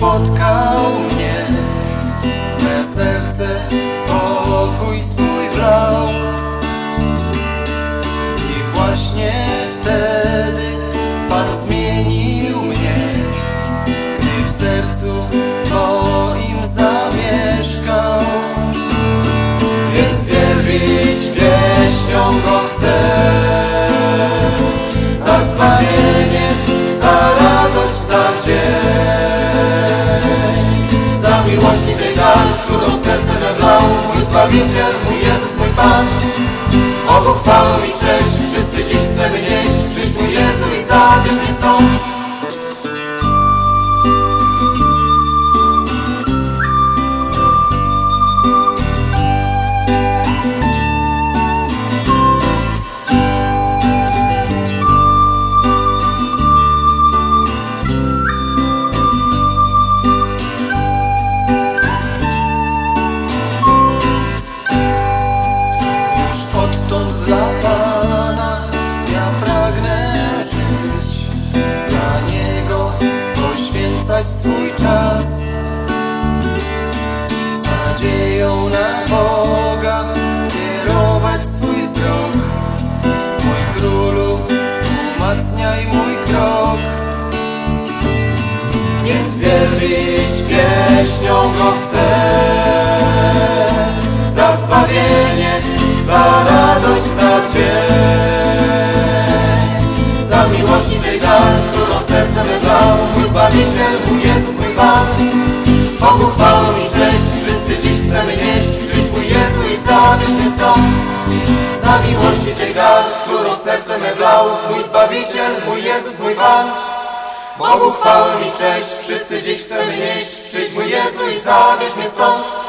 ukochał mnie. W me serce pokój swój wlał. I właśnie wtedy Pan zmienił mnie. Gdy w sercu moim zamieszkał. Więc wielbić pieśnią Go chcę. Za zbawienie, za radość, za dzień Za miłości tej dar, którą serce me wlał. Mój Zbawiciel, mój Jezus, mój Pan. Bogu chwałę i cześć, poświęcać swój czas. Z nadzieją na Boga kierować swój wzrok. Mój królu, umacniaj mój krok. Więc wielbić pieśnią Go chcę Zbawiciel, mój Jezus, mój Pan. Bogu chwałę i cześć, wszyscy dziś chcemy nieść. Przyjdź mój Jezu i zabierz mnie stąd. Za miłości tej dar, którą serce me wlał. Mój Zbawiciel, mój Jezus, mój Pan. Bogu chwałę i cześć, wszyscy dziś chcemy nieść. Przyjdź mój Jezu i zabierz mnie stąd